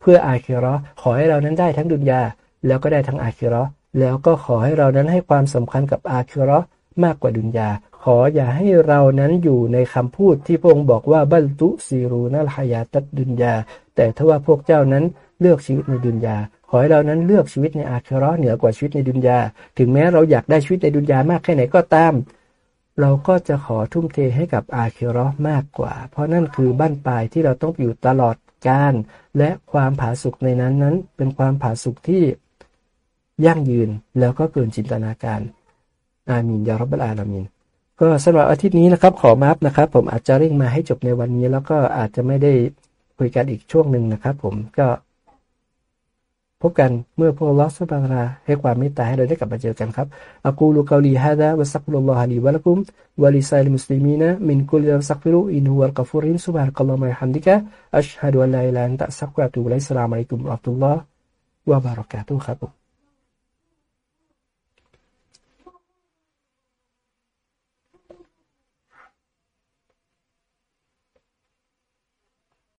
Speaker 1: เพื่ออาคิรอขอให้เรานั้นได้ทั้งดุนยาแล้วก็ได้ทั้งอาคิรอแล้วก็ขอให้เรานั้นให้ความสำคัญกับอาคิรอมากกว่าดุนยา ขออย่าให้เรานั้นอยู่ในคำพูดที่พระองค์บอกว่าบัลตุซีรูนัลฮายาตัดดุนยา แต่ถ้าว่าพวกเจ้านั้นเลือกชีวิตในดุนยา ขอให้เรานั้นเลือกชีวิตในอาคิรอเหนือกว่าชีวิตในดุนยา ถึงแม้เราอยากได้ชีวิตในดุนยามากแค่ไหนก็ตาม เราก็จะขอทุ่มเทให้กับอาคิรอมากกว่า เพราะนั่นคือบ้านปลายที่เราต้องอยู่ตลอดการและความผาสุกในนั้นนั้น เป็นความผาสุกที่ยั่งยืนแล้วก็เกินจินตนาการ อามีนยารับบัลอาลามินก็สำหรับอาทิตย์นี้นะครับ ขอมาฟนะครับ ผมอาจจะเร่งมาให้จบในวันนี้ แล้วก็อาจจะไม่ได้คุยกันอีกช่วงหนึ่งนะครับ ผมก็ พบกันเมื่ออัลลอฮ์ซุบฮานะฮ์ให้ความเมตตาให้เราได้กลับมาเจอกันครับأقول قولي هذا وأستغفر الله لي ولكم ولسائر المسلمين من كل ذنب فاستغفروه إنه هو الغفور الرحيم سبحانك اللهم وبحمدك أشهد أن لا إله إلا أنت أستغفرك وأتوب إليك السلام عليكم ورحمة الله وبركاتهครับ